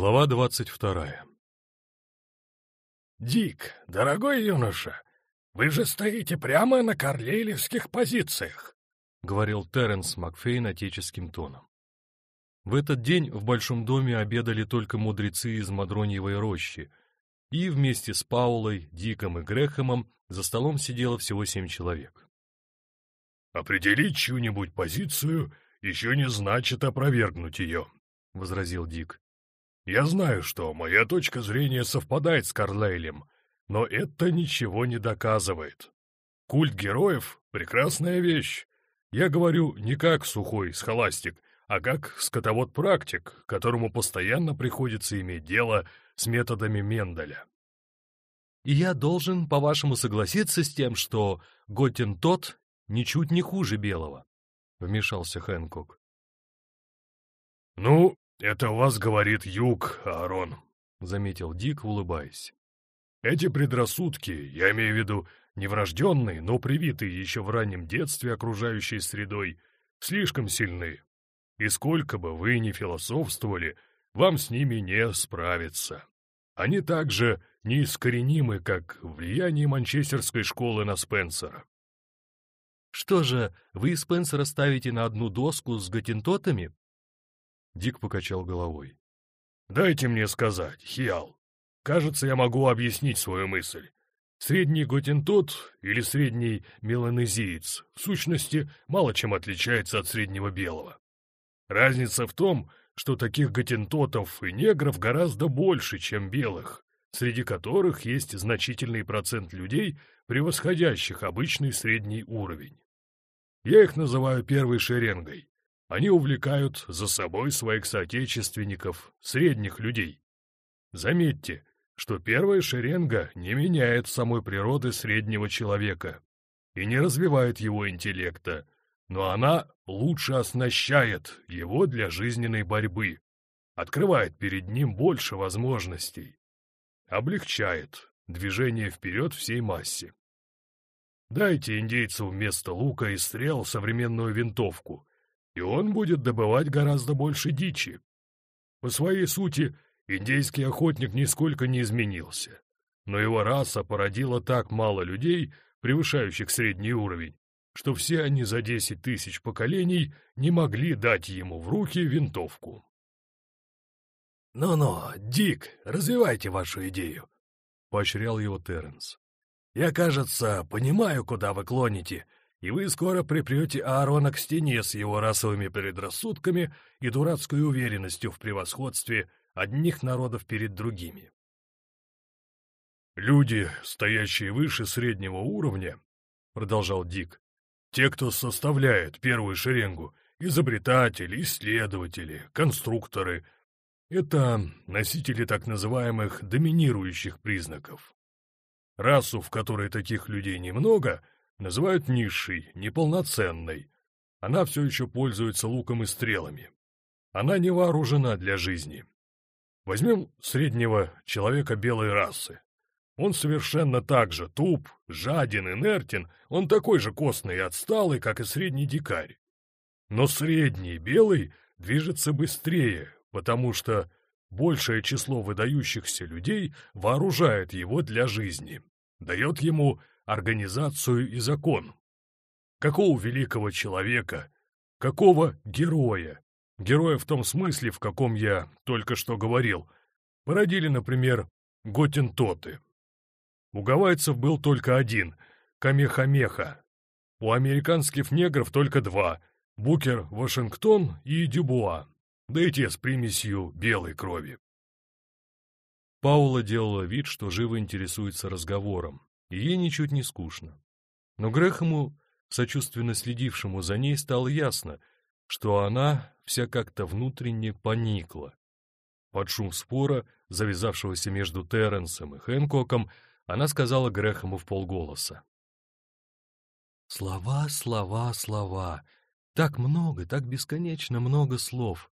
Глава двадцать вторая «Дик, дорогой юноша, вы же стоите прямо на карлейлевских позициях», — говорил Терренс Макфейн отеческим тоном. В этот день в Большом доме обедали только мудрецы из Мадроньевой рощи, и вместе с Паулой, Диком и Грехомом за столом сидело всего семь человек. «Определить чью-нибудь позицию еще не значит опровергнуть ее», — возразил Дик. «Я знаю, что моя точка зрения совпадает с Карлейлем, но это ничего не доказывает. Культ героев — прекрасная вещь. Я говорю не как сухой схоластик, а как скотовод-практик, которому постоянно приходится иметь дело с методами Менделя. И я должен, по-вашему, согласиться с тем, что Готин тот ничуть не хуже белого, — вмешался Хэнкок. — Ну, это вас говорит юг, Аарон, — заметил Дик, улыбаясь. Эти предрассудки, я имею в виду неврожденные, но привитые еще в раннем детстве окружающей средой, слишком сильны. И сколько бы вы ни философствовали, вам с ними не справиться. Они также неискоренимы, как влияние манчестерской школы на Спенсера. «Что же, вы Спенсера ставите на одну доску с готентотами?» Дик покачал головой. «Дайте мне сказать, Хиал. Кажется, я могу объяснить свою мысль. Средний готентот или средний меланезиец в сущности мало чем отличается от среднего белого. Разница в том, что таких готентотов и негров гораздо больше, чем белых, среди которых есть значительный процент людей, превосходящих обычный средний уровень. Я их называю первой шеренгой. Они увлекают за собой своих соотечественников, средних людей. Заметьте, что первая шеренга не меняет самой природы среднего человека и не развивает его интеллекта, но она лучше оснащает его для жизненной борьбы, открывает перед ним больше возможностей, облегчает движение вперед всей массе. Дайте индейцу вместо лука и стрел современную винтовку, и он будет добывать гораздо больше дичи. По своей сути, индейский охотник нисколько не изменился, но его раса породила так мало людей, превышающих средний уровень, что все они за десять тысяч поколений не могли дать ему в руки винтовку. «Ну-ну, Дик, развивайте вашу идею», — поощрял его Терренс. «Я, кажется, понимаю, куда вы клоните, и вы скоро припрете Аарона к стене с его расовыми предрассудками и дурацкой уверенностью в превосходстве одних народов перед другими». «Люди, стоящие выше среднего уровня», — продолжал Дик, те, кто составляет первую шеренгу, изобретатели, исследователи, конструкторы, это носители так называемых доминирующих признаков. Расу, в которой таких людей немного, называют низшей, неполноценной. Она все еще пользуется луком и стрелами. Она не вооружена для жизни. Возьмем среднего человека белой расы. Он совершенно так же туп, жаден, инертен, он такой же костный и отсталый, как и средний дикарь. Но средний белый движется быстрее, потому что большее число выдающихся людей вооружает его для жизни, дает ему организацию и закон. Какого великого человека, какого героя, героя в том смысле, в каком я только что говорил, породили, например, готентоты. У гавайцев был только один — Камехамеха. У американских негров только два — Букер Вашингтон и Дюбуа, да и те с примесью белой крови. Паула делала вид, что живо интересуется разговором, ей ничуть не скучно. Но Грехому, сочувственно следившему за ней, стало ясно, что она вся как-то внутренне поникла. Под шум спора, завязавшегося между Терренсом и Хэнкоком, она сказала Грэхэму в полголоса. «Слова, слова, слова. Так много, так бесконечно много слов.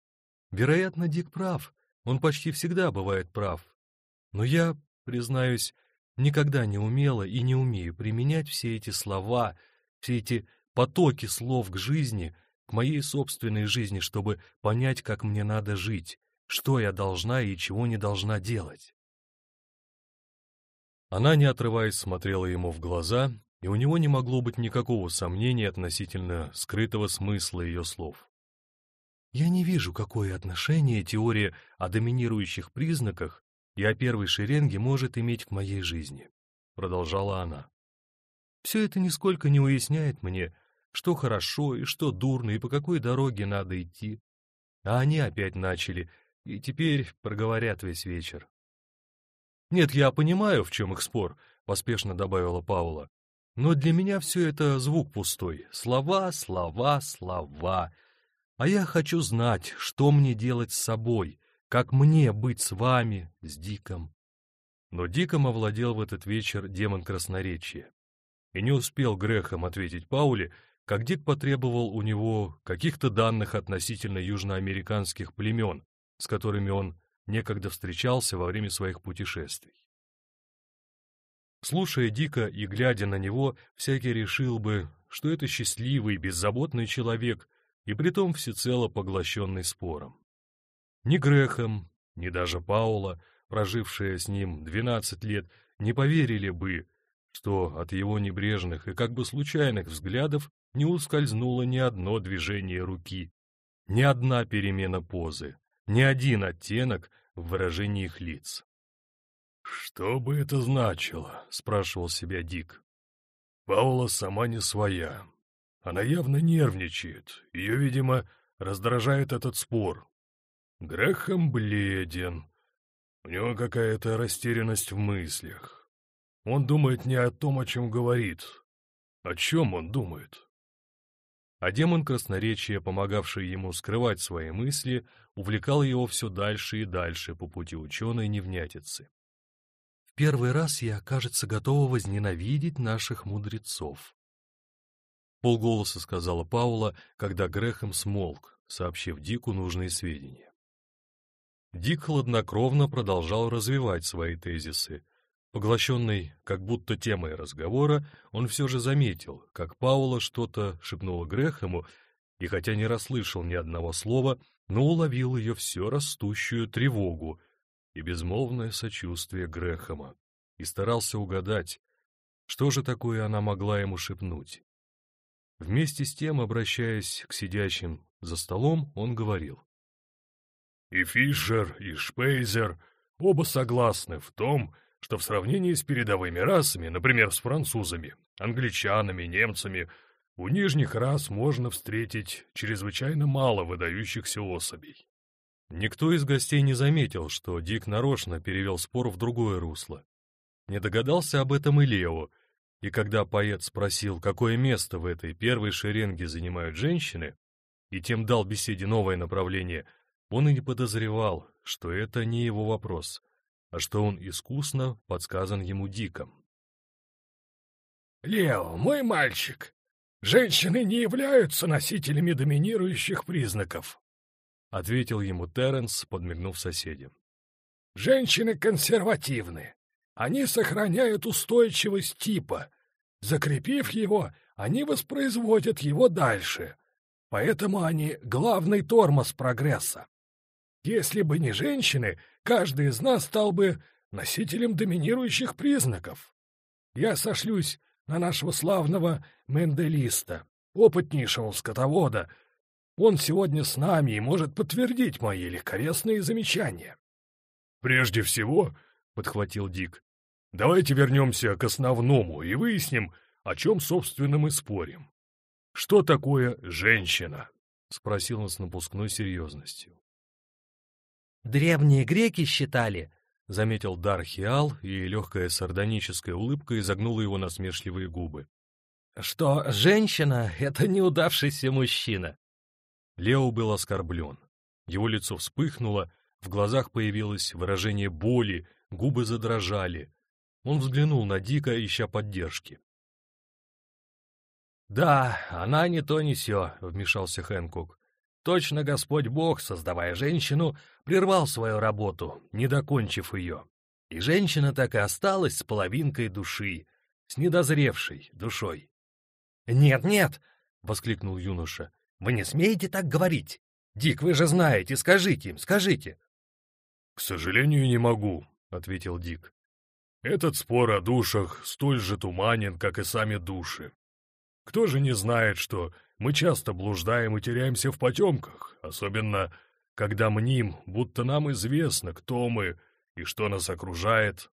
Вероятно, Дик прав, он почти всегда бывает прав. Но я, признаюсь, никогда не умела и не умею применять все эти слова, все эти потоки слов к жизни, к моей собственной жизни, чтобы понять, как мне надо жить, что я должна и чего не должна делать. Она, не отрываясь, смотрела ему в глаза, и у него не могло быть никакого сомнения относительно скрытого смысла ее слов. «Я не вижу, какое отношение теория о доминирующих признаках и о первой шеренге может иметь к моей жизни», — продолжала она. «Все это нисколько не уясняет мне, что хорошо и что дурно, и по какой дороге надо идти. А они опять начали, и теперь проговорят весь вечер. «Нет, я понимаю, в чем их спор», — поспешно добавила Паула. «Но для меня все это звук пустой. Слова, слова, слова. А я хочу знать, что мне делать с собой, как мне быть с вами, с Диком». Но Диком овладел в этот вечер демон красноречия. И не успел Грехом ответить Пауле, как Дик потребовал у него каких-то данных относительно южноамериканских племен, с которыми он некогда встречался во время своих путешествий. Слушая Дика и глядя на него, всякий решил бы, что это счастливый, беззаботный человек, и притом всецело поглощенный спором. Ни Грехом, ни даже Паула, прожившая с ним двенадцать лет, не поверили бы, что от его небрежных и как бы случайных взглядов не ускользнуло ни одно движение руки, ни одна перемена позы, ни один оттенок в выражении их лиц. «Что бы это значило?» — спрашивал себя Дик. «Паула сама не своя. Она явно нервничает. Ее, видимо, раздражает этот спор. Грехом бледен. У него какая-то растерянность в мыслях. Он думает не о том, о чем говорит. О чем он думает?» А демон красноречия, помогавший ему скрывать свои мысли, увлекал его все дальше и дальше по пути ученой невнятицы. В первый раз я, кажется, готова возненавидеть наших мудрецов. Полголоса сказала Паула, когда Грехом смолк, сообщив Дику нужные сведения. Дик хладнокровно продолжал развивать свои тезисы. Поглощенный как будто темой разговора, он все же заметил, как Паула что-то шепнула Грехому, и хотя не расслышал ни одного слова, но уловил ее все растущую тревогу и безмолвное сочувствие Грехома, и старался угадать, что же такое она могла ему шепнуть. Вместе с тем, обращаясь к сидящим за столом, он говорил. «И Фишер, и Шпейзер оба согласны в том, что в сравнении с передовыми расами, например, с французами, англичанами, немцами, у нижних рас можно встретить чрезвычайно мало выдающихся особей. Никто из гостей не заметил, что Дик нарочно перевел спор в другое русло. Не догадался об этом и Лео, и когда поэт спросил, какое место в этой первой шеренге занимают женщины, и тем дал беседе новое направление, он и не подозревал, что это не его вопрос, а что он искусно подсказан ему Диком. «Лео, мой мальчик, Женщины не являются носителями доминирующих признаков, — ответил ему Терренс, подмигнув соседям. Женщины консервативны. Они сохраняют устойчивость типа. Закрепив его, они воспроизводят его дальше. Поэтому они — главный тормоз прогресса. Если бы не женщины, каждый из нас стал бы носителем доминирующих признаков. Я сошлюсь на нашего славного Менделиста, опытнейшего скотовода. Он сегодня с нами и может подтвердить мои легковесные замечания. «Прежде всего, — подхватил Дик, — давайте вернемся к основному и выясним, о чем, собственно, мы спорим. Что такое женщина?» — спросил он с напускной серьезностью. «Древние греки считали, — заметил Дархиал, и легкая сардоническая улыбка изогнула его насмешливые губы. «Что женщина — это неудавшийся мужчина». Лео был оскорблен. Его лицо вспыхнуло, в глазах появилось выражение боли, губы задрожали. Он взглянул на Дика, ища поддержки. «Да, она не то не сё», — вмешался Хэнкок. Точно Господь Бог, создавая женщину, прервал свою работу, не докончив ее. И женщина так и осталась с половинкой души, с недозревшей душой. «Нет, нет!» — воскликнул юноша. «Вы не смеете так говорить! Дик, вы же знаете, скажите им, скажите! «К сожалению, не могу», — ответил Дик. «Этот спор о душах столь же туманен, как и сами души. Кто же не знает, что мы часто блуждаем и теряемся в потемках, особенно когда мним, будто нам известно, кто мы и что нас окружает.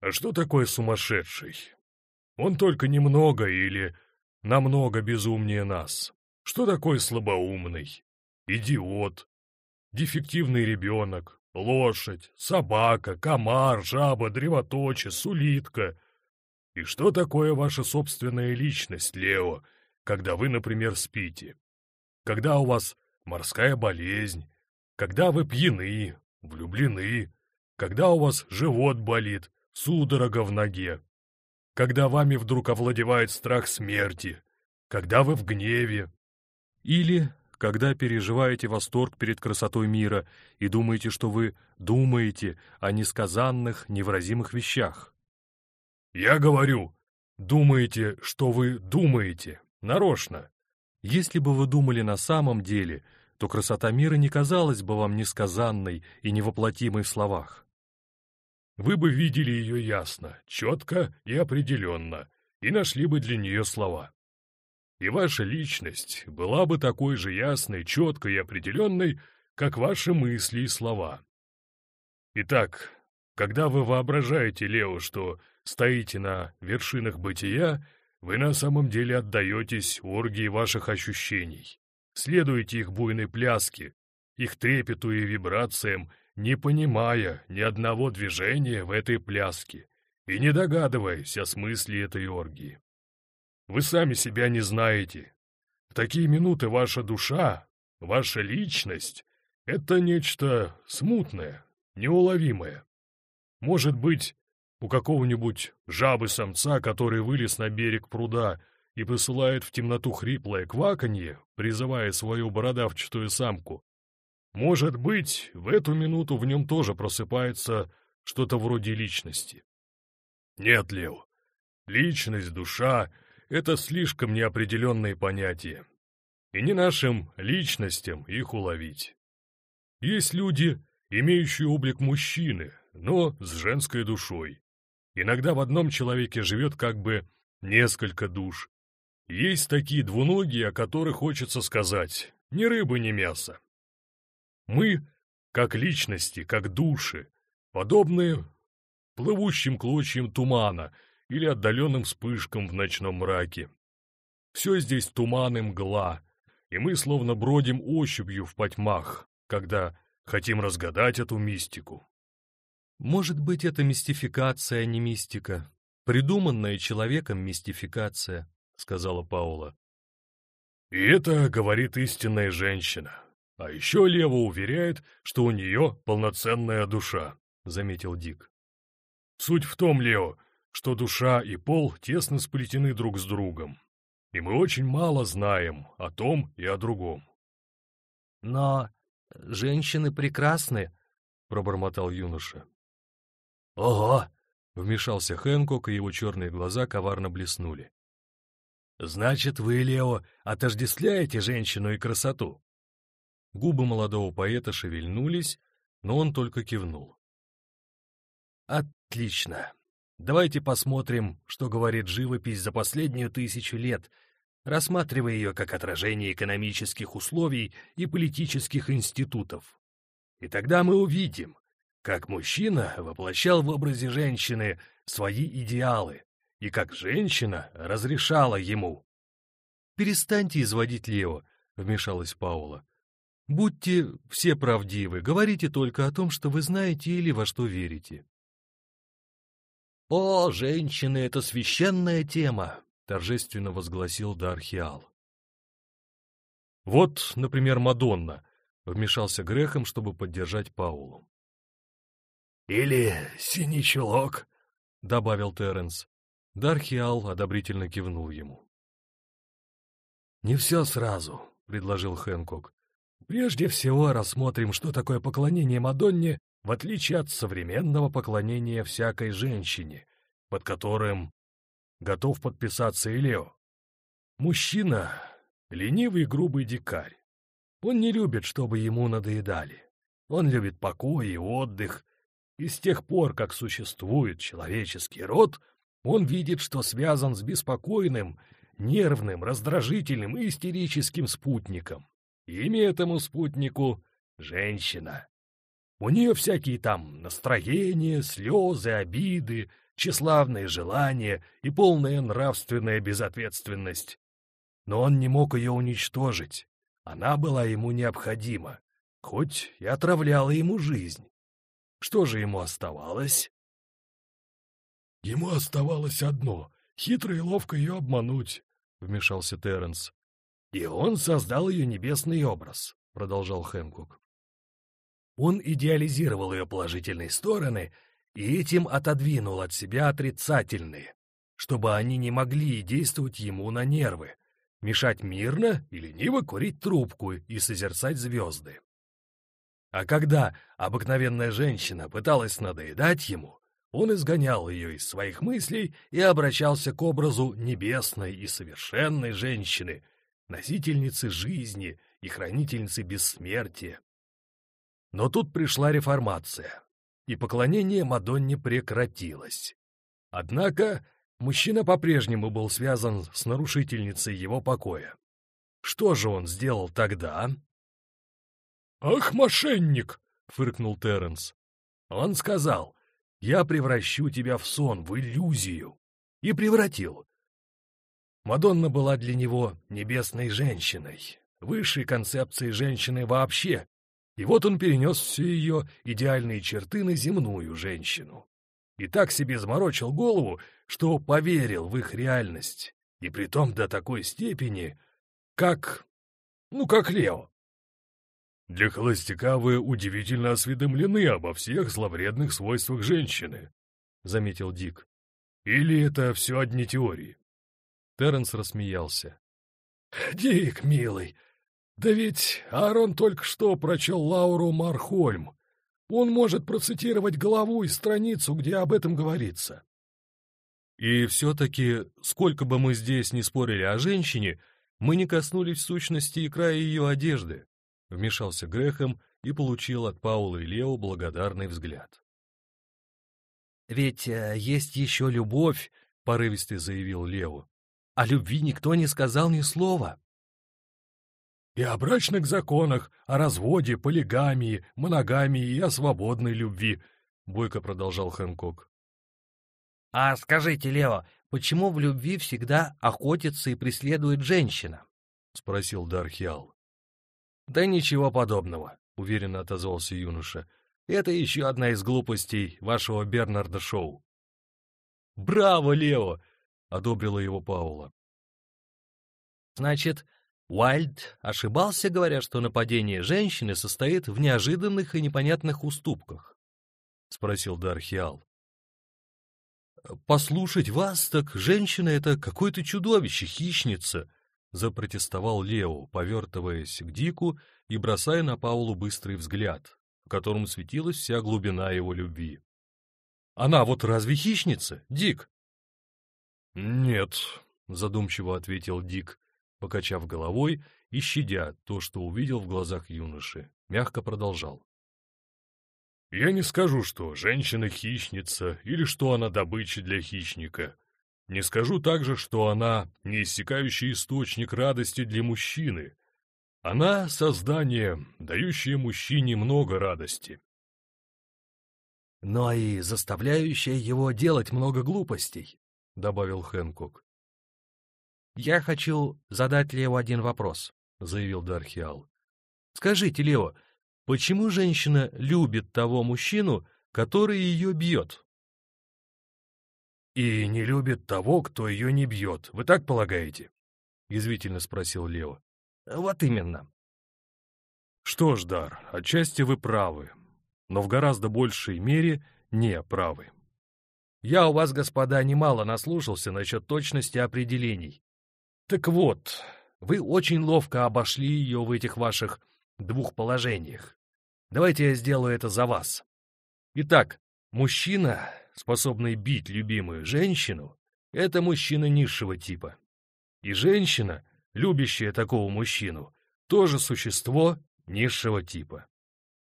А что такое сумасшедший? Он только немного или намного безумнее нас. Что такое слабоумный? Идиот, дефективный ребенок, лошадь, собака, комар, жаба, древоточец, улитка. И что такое ваша собственная личность, Лео, когда вы, например, спите? Когда у вас морская болезнь, когда вы пьяны, влюблены, когда у вас живот болит, судорога в ноге, когда вами вдруг овладевает страх смерти, когда вы в гневе. Или когда переживаете восторг перед красотой мира и думаете, что вы думаете о несказанных, невыразимых вещах. Я говорю, думаете, что вы думаете, нарочно. Если бы вы думали на самом деле, то красота мира не казалась бы вам несказанной и невоплотимой в словах. Вы бы видели ее ясно, четко и определенно, и нашли бы для нее слова. И ваша личность была бы такой же ясной, четкой и определенной, как ваши мысли и слова. Итак, когда вы воображаете, Лео, что стоите на вершинах бытия, вы на самом деле отдаетесь оргии ваших ощущений, следуете их буйной пляске, их трепету и вибрациям, не понимая ни одного движения в этой пляске и не догадываясь о смысле этой оргии. Вы сами себя не знаете. В такие минуты ваша душа, ваша личность — это нечто смутное, неуловимое. Может быть, у какого-нибудь жабы-самца, который вылез на берег пруда и посылает в темноту хриплое кваканье, призывая свою бородавчатую самку. Может быть, в эту минуту в нем тоже просыпается что-то вроде личности. Нет, Лео, личность, душа — это слишком неопределенные понятия. И не нашим личностям их уловить. Есть люди, имеющие облик мужчины, но с женской душой. Иногда в одном человеке живет как бы несколько душ. Есть такие двуногие, о которых хочется сказать «ни рыбы, ни мяса». Мы, как личности, как души, подобны плывущим клочьям тумана или отдаленным вспышкам в ночном мраке. Все здесь туман и мгла, и мы словно бродим ощупью в потьмах, когда хотим разгадать эту мистику. Может быть, это мистификация, а не мистика. Придуманная человеком мистификация, сказала Паула. И это говорит истинная женщина. А еще Лева уверяет, что у нее полноценная душа, заметил Дик. Суть в том, Лео, что душа и пол тесно сплетены друг с другом. И мы очень мало знаем о том и о другом. Но женщины прекрасны, пробормотал юноша. «Ого!» — вмешался Хэнкок, и его черные глаза коварно блеснули. «Значит, вы, Лео, отождествляете женщину и красоту?» Губы молодого поэта шевельнулись, но он только кивнул. «Отлично. Давайте посмотрим, что говорит живопись за последнюю тысячу лет, рассматривая ее как отражение экономических условий и политических институтов. И тогда мы увидим, как мужчина воплощал в образе женщины свои идеалы, и как женщина разрешала ему. «Перестаньте изводить Лео», — вмешалась Паула. «Будьте все правдивы, говорите только о том, что вы знаете или во что верите». «О, женщины — это священная тема!» — торжественно возгласил Дархиал. «Вот, например, Мадонна», — вмешался Грехом, чтобы поддержать Паулу. «Или синий чулок», — добавил Терренс. Дархиал одобрительно кивнул ему. «Не все сразу», — предложил Хэнкок. «Прежде всего рассмотрим, что такое поклонение Мадонне, в отличие от современного поклонения всякой женщине, под которым готов подписаться и Лео. Мужчина — ленивый грубый дикарь. Он не любит, чтобы ему надоедали. Он любит покой и отдых. И с тех пор, как существует человеческий род, он видит, что связан с беспокойным, нервным, раздражительным и истерическим спутником. Имя этому спутнику — женщина. У нее всякие там настроения, слезы, обиды, тщеславные желания и полная нравственная безответственность. Но он не мог ее уничтожить. Она была ему необходима, хоть и отравляла ему жизнь. Что же ему оставалось? Ему оставалось одно — хитро и ловко ее обмануть, — вмешался Терренс. И он создал ее небесный образ, — продолжал Хэнкук. Он идеализировал ее положительные стороны и этим отодвинул от себя отрицательные, чтобы они не могли действовать ему на нервы, мешать мирно и лениво курить трубку и созерцать звезды. А когда обыкновенная женщина пыталась надоедать ему, он изгонял ее из своих мыслей и обращался к образу небесной и совершенной женщины, носительницы жизни и хранительницы бессмертия. Но тут пришла реформация, и поклонение Мадонне прекратилось. Однако мужчина по-прежнему был связан с нарушительницей его покоя. Что же он сделал тогда? «Ах, мошенник!» — фыркнул Терренс. Он сказал, «Я превращу тебя в сон, в иллюзию». И превратил. Мадонна была для него небесной женщиной, высшей концепцией женщины вообще, и вот он перенес все ее идеальные черты на земную женщину. И так себе заморочил голову, что поверил в их реальность, и притом до такой степени, как... ну, как Лео. Для холостяка вы удивительно осведомлены обо всех зловредных свойствах женщины, — заметил Дик. Или это все одни теории? Терренс рассмеялся. — Дик, милый, да ведь Аарон только что прочел Лауру Мархольм. Он может процитировать главу и страницу, где об этом говорится. И все-таки, сколько бы мы здесь ни спорили о женщине, мы не коснулись сущности и края ее одежды, — вмешался Грехом и получил от Паула и Лео благодарный взгляд. «Ведь э, есть еще любовь», — порывисто заявил Лео. «О любви никто не сказал ни слова». И о брачных законах, о разводе, полигамии, моногамии и о свободной любви, — бойко продолжал Хэнкок. — А скажите, Лео, почему в любви всегда охотится и преследует женщина? — спросил Дархиал. — Да ничего подобного, — уверенно отозвался юноша. — Это еще одна из глупостей вашего Бернарда Шоу. — Браво, Лео! — одобрила его Паула. — Значит, Уайльд ошибался, говоря, что нападение женщины состоит в неожиданных и непонятных уступках? — спросил Дархиал. «Послушать вас, так женщина — это какое-то чудовище, хищница!» — запротестовал Лео, повертываясь к Дику и бросая на Паулу быстрый взгляд, в котором светилась вся глубина его любви. «Она вот разве хищница, Дик?» «Нет», — задумчиво ответил Дик, покачав головой и щадя то, что увидел в глазах юноши, мягко продолжал. «Я не скажу, что женщина хищница или что она добыча для хищника. Не скажу также, что она неиссякающий источник радости для мужчины. Она — создание, дающее мужчине много радости. «Но и заставляющее его делать много глупостей», — добавил Хэнкок. «Я хочу задать Лео один вопрос», — заявил Дархиал. «Скажите, Лео, почему женщина любит того мужчину, который ее бьет?» «И не любит того, кто ее не бьет, вы так полагаете?» — язвительно спросил Лео. «Вот именно». «Что ж, Дар, отчасти вы правы, но в гораздо большей мере не правы. Я у вас, господа, немало наслушался насчет точности определений. Так вот, вы очень ловко обошли ее в этих ваших двух положениях. Давайте я сделаю это за вас. Итак, мужчина, способный бить любимую женщину, это мужчина низшего типа. И женщина, любящая такого мужчину, тоже существо низшего типа.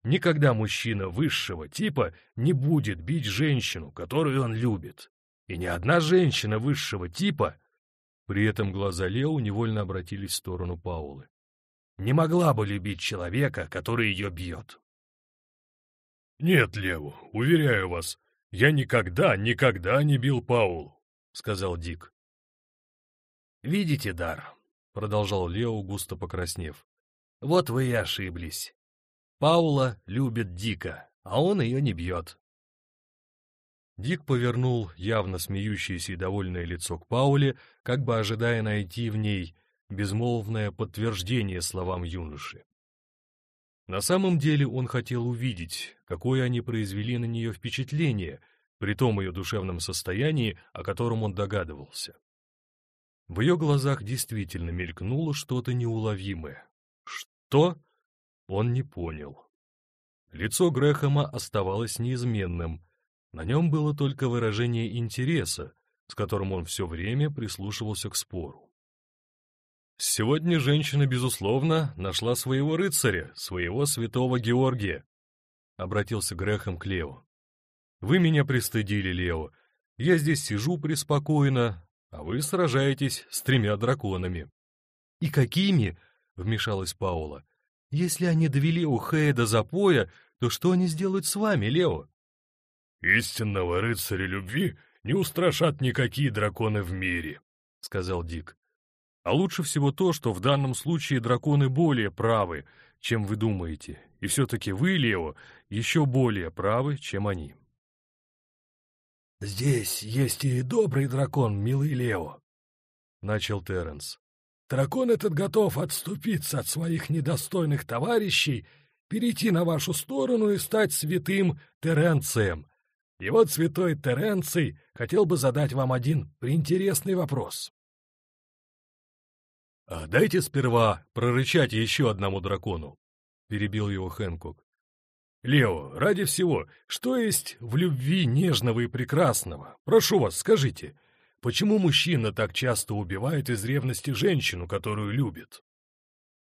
Никогда мужчина высшего типа не будет бить женщину, которую он любит. И ни одна женщина высшего типа... При этом глаза Лео невольно обратились в сторону Паулы. Не могла бы любить человека, который ее бьет. «Нет, Лео, уверяю вас, я никогда, никогда не бил Паулу», — сказал Дик. «Видите, Дар?» — продолжал Лео, густо покраснев. «Вот вы и ошиблись. Паула любит Дика, а он ее не бьет». Дик повернул явно смеющееся и довольное лицо к Пауле, как бы ожидая найти в ней безмолвное подтверждение словам юноши. На самом деле он хотел увидеть, какое они произвели на нее впечатление, при том ее душевном состоянии, о котором он догадывался. В ее глазах действительно мелькнуло что-то неуловимое. Что? Он не понял. Лицо Грэхэма оставалось неизменным. На нем было только выражение интереса, с которым он все время прислушивался к спору. Сегодня женщина, безусловно, нашла своего рыцаря, своего святого Георгия. Обратился Грехом к Лео. Вы меня пристыдили, Лео. Я здесь сижу преспокойно, а вы сражаетесь с тремя драконами. И какими? Вмешалась Паула. Если они довели Ухея до запоя, то что они сделают с вами, Лео? Истинного рыцаря любви не устрашат никакие драконы в мире, сказал Дик. А лучше всего то, что в данном случае драконы более правы, чем вы думаете, и все-таки вы, Лео, еще более правы, чем они. «Здесь есть и добрый дракон, милый Лео», — начал Терренс. «Дракон этот готов отступиться от своих недостойных товарищей, перейти на вашу сторону и стать святым Теренцием. И вот святой Теренций хотел бы задать вам один приинтересный вопрос. «А дайте сперва прорычать еще одному дракону», — перебил его Хэнкок. «Лео, ради всего, что есть в любви нежного и прекрасного? Прошу вас, скажите, почему мужчина так часто убивает из ревности женщину, которую любит?»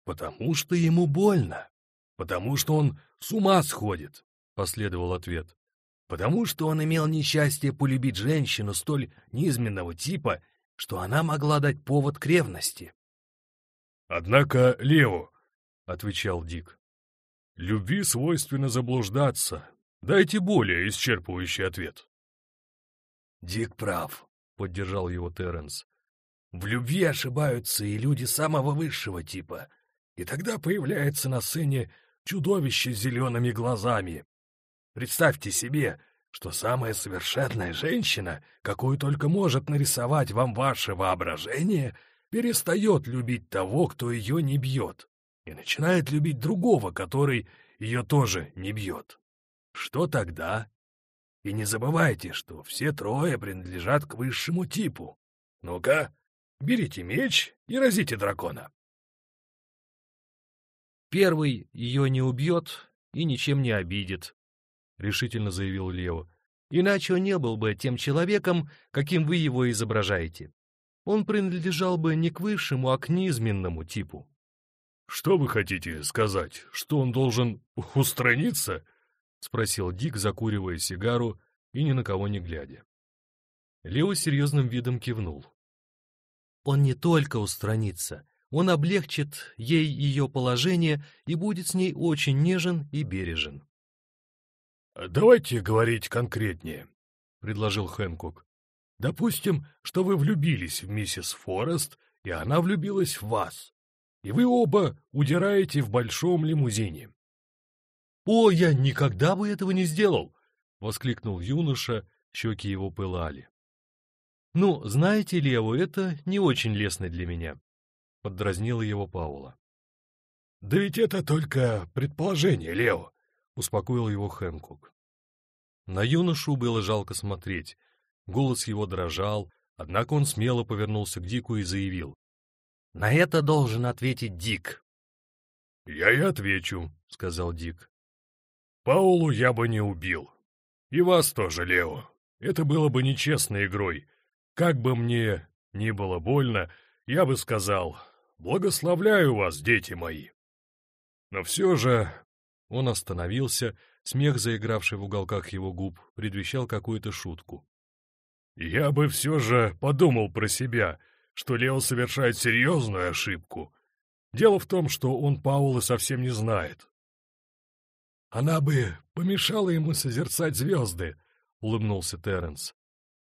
«Потому что ему больно. Потому что он с ума сходит», — последовал ответ. «Потому что он имел несчастье полюбить женщину столь низменного типа, что она могла дать повод к ревности. «Однако, Лео», — отвечал Дик, — «любви свойственно заблуждаться. Дайте более исчерпывающий ответ». «Дик прав», — поддержал его Терренс. «В любви ошибаются и люди самого высшего типа, и тогда появляется на сцене чудовище с зелеными глазами. Представьте себе, что самая совершенная женщина, какую только может нарисовать вам ваше воображение — перестает любить того, кто ее не бьет, и начинает любить другого, который ее тоже не бьет. Что тогда? И не забывайте, что все трое принадлежат к высшему типу. Ну-ка, берите меч и разите дракона. Первый ее не убьет и ничем не обидит, — решительно заявил Лео. Иначе он не был бы тем человеком, каким вы его изображаете он принадлежал бы не к высшему, а к низменному типу. — Что вы хотите сказать, что он должен устраниться? — спросил Дик, закуривая сигару и ни на кого не глядя. Лео серьезным видом кивнул. «Он не только устранится, он облегчит ей ее положение и будет с ней очень нежен и бережен». «Давайте говорить конкретнее», — предложил Хэнкок. Допустим, что вы влюбились в миссис Форест, и она влюбилась в вас. И вы оба удираете в большом лимузине. — О, я никогда бы этого не сделал! — воскликнул юноша, щеки его пылали. — Ну, знаете, Лео, это не очень лестно для меня, — поддразнила его Паула. — Да ведь это только предположение, Лео, — успокоил его Хэнкок. На юношу было жалко смотреть, Голос его дрожал, однако он смело повернулся к Дику и заявил. — На это должен ответить Дик. — Я и отвечу, — сказал Дик. — Паулу я бы не убил. И вас тоже, Лео. Это было бы нечестной игрой. Как бы мне ни было больно, я бы сказал, благословляю вас, дети мои. Но все же Он остановился, смех, заигравший в уголках его губ, предвещал какую-то шутку. «Я бы все же подумал про себя, что Лео совершает серьезную ошибку. Дело в том, что он Паула совсем не знает». «Она бы помешала ему созерцать звезды», — улыбнулся Терренс.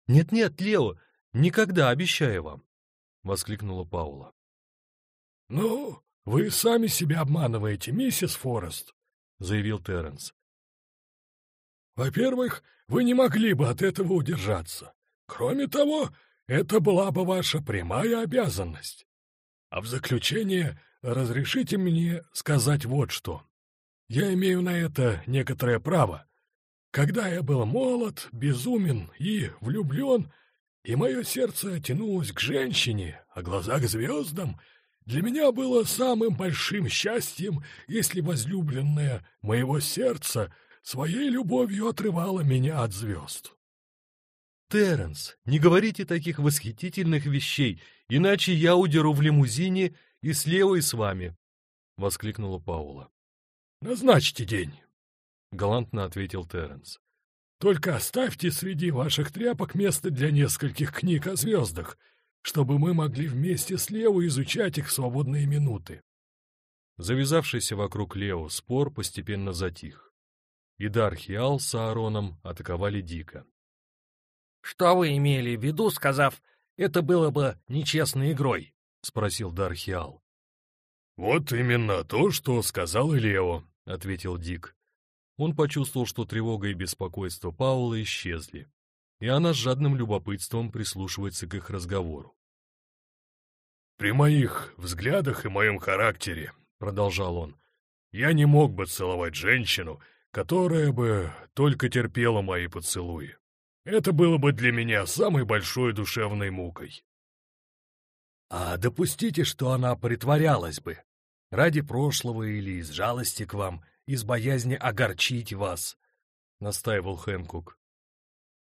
«Нет-нет, Лео, никогда, обещаю вам», — воскликнула Паула. «Ну, вы сами себя обманываете, миссис Форест», — заявил Терренс. «Во-первых, вы не могли бы от этого удержаться. Кроме того, это была бы ваша прямая обязанность. А в заключение разрешите мне сказать вот что. Я имею на это некоторое право. Когда я был молод, безумен и влюблен, и мое сердце тянулось к женщине, а глаза к звездам — для меня было самым большим счастьем, если возлюбленная моего сердца своей любовью отрывала меня от звезд. Терренс, не говорите таких восхитительных вещей, иначе я удеру в лимузине и слева и с вами, — воскликнула Паула. — Назначьте день, — галантно ответил Терренс. — Только оставьте среди ваших тряпок место для нескольких книг о звездах, чтобы мы могли вместе с Лео изучать их свободные минуты. Завязавшийся вокруг Лео спор постепенно затих. И Дархиал с Аароном атаковали Дика. — Что вы имели в виду, сказав, это было бы нечестной игрой? — спросил Дархиал. — Вот именно то, что сказал Лео, — ответил Дик. Он почувствовал, что тревога и беспокойство Паула исчезли и она с жадным любопытством прислушивается к их разговору. «При моих взглядах и моем характере», — продолжал он, — «я не мог бы целовать женщину, которая бы только терпела мои поцелуи. Это было бы для меня самой большой душевной мукой». «А допустите, что она притворялась бы, ради прошлого или из жалости к вам, из боязни огорчить вас», — настаивал Хэнкук.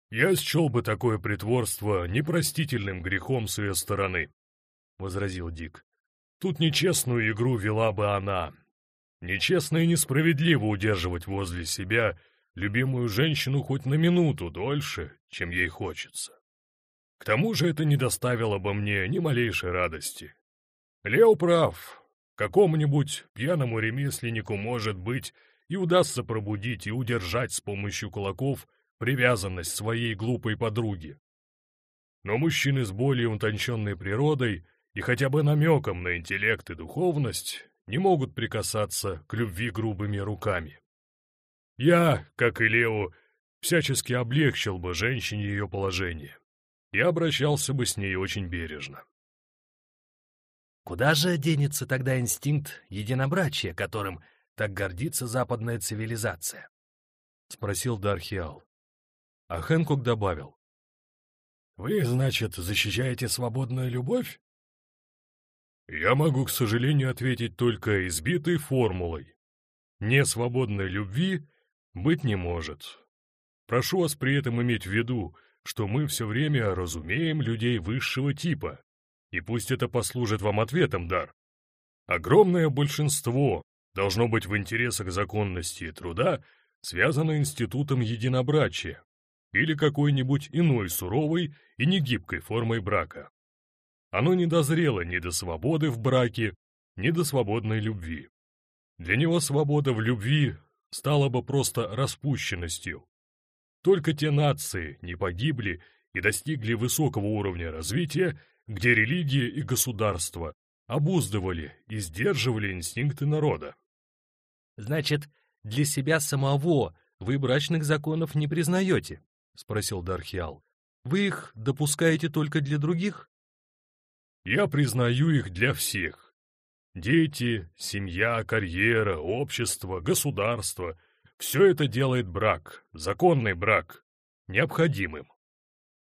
«Я счел бы такое притворство непростительным грехом с ее стороны», — возразил Дик. «Тут нечестную игру вела бы она. Нечестно и несправедливо удерживать возле себя любимую женщину хоть на минуту дольше, чем ей хочется. К тому же это не доставило бы мне ни малейшей радости. Лео прав. Какому-нибудь пьяному ремесленнику, может быть, и удастся пробудить и удержать с помощью кулаков — привязанность своей глупой подруги. Но мужчины с более утонченной природой и хотя бы намеком на интеллект и духовность не могут прикасаться к любви грубыми руками. Я, как и Лео, всячески облегчил бы женщине ее положение и обращался бы с ней очень бережно. Куда же денется тогда инстинкт единобрачия, которым так гордится западная цивилизация? — спросил Дархиал. А Хэнкок добавил. «Вы, значит, защищаете свободную любовь?» «Я могу, к сожалению, ответить только избитой формулой. Несвободной любви быть не может. Прошу вас при этом иметь в виду, что мы все время разумеем людей высшего типа, и пусть это послужит вам ответом, Дар. Огромное большинство должно быть в интересах законности и труда связано институтом единобрачия, или какой-нибудь иной суровой и негибкой формой брака. Оно не дозрело ни до свободы в браке, ни до свободной любви. Для него свобода в любви стала бы просто распущенностью. Только те нации не погибли и достигли высокого уровня развития, где религия и государство обуздывали и сдерживали инстинкты народа. Значит, для себя самого вы брачных законов не признаете? — спросил Дархиал. «Вы их допускаете только для других?» «Я признаю их для всех. Дети, семья, карьера, общество, государство — все это делает брак, законный брак, необходимым.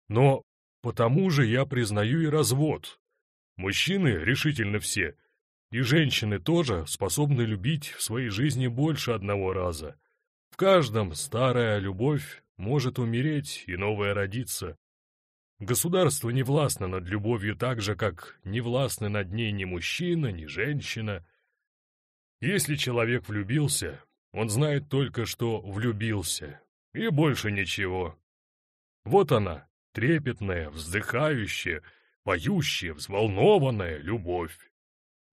Но потому же я признаю и развод. Мужчины решительно все, и женщины тоже способны любить в своей жизни больше одного раза. В каждом старая любовь может умереть и новое родиться. Государство не властно над любовью так же, как не властны над ней ни мужчина, ни женщина. Если человек влюбился, Он знает только, что влюбился, и больше ничего. Вот она, трепетная, вздыхающая, поющая, взволнованная любовь.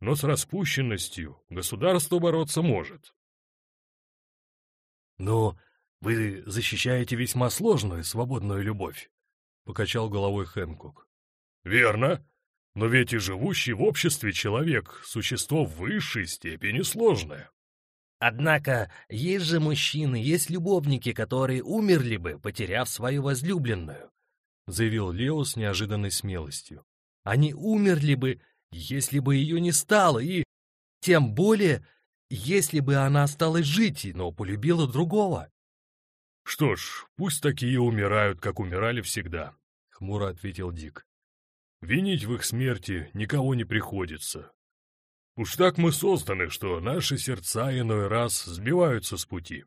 Но с распущенностью государство бороться может. Но вы защищаете весьма сложную свободную любовь, — покачал головой Хэнкок. Верно. Но ведь и живущий в обществе человек — существо в высшей степени сложное. Однако есть же мужчины, есть любовники, которые умерли бы, потеряв свою возлюбленную, — заявил Лео с неожиданной смелостью. Они умерли бы, если бы ее не стало, и тем более, если бы она осталась жить, но полюбила другого. — Что ж, пусть такие умирают, как умирали всегда, — хмуро ответил Дик. Винить в их смерти никого не приходится. Уж так мы созданы, что наши сердца иной раз сбиваются с пути.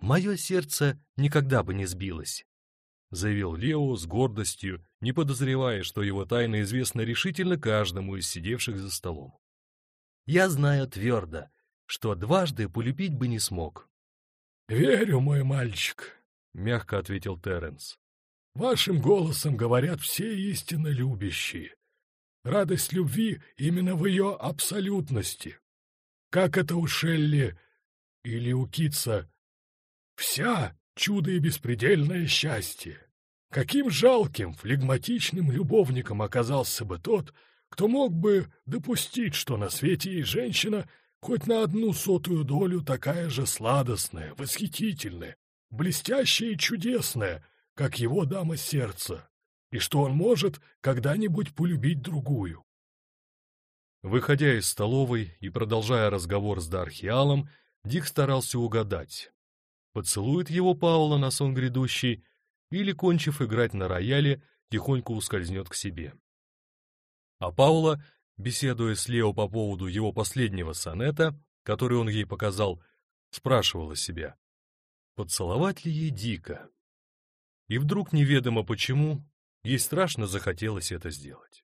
«Мое сердце никогда бы не сбилось», — заявил Лео с гордостью, не подозревая, что его тайна известна решительно каждому из сидевших за столом. «Я знаю твердо, что дважды полюбить бы не смог». «Верю, мой мальчик», — мягко ответил Терренс. Вашим голосом говорят все истинно любящие. Радость любви именно в ее абсолютности. Как это у Шелли или у Китса. Вся чудо и беспредельное счастье. Каким жалким, флегматичным любовником оказался бы тот, кто мог бы допустить, что на свете есть женщина хоть на одну сотую долю такая же сладостная, восхитительная, блестящая и чудесная, как его дама сердца, и что он может когда-нибудь полюбить другую. Выходя из столовой и продолжая разговор с Дархиалом, Дик старался угадать, поцелует его Паула на сон грядущий или, кончив играть на рояле, тихонько ускользнет к себе. А Паула, беседуя с Лео по поводу его последнего сонета, который он ей показал, спрашивала себя, поцеловать ли ей Дика, и вдруг неведомо почему ей страшно захотелось это сделать.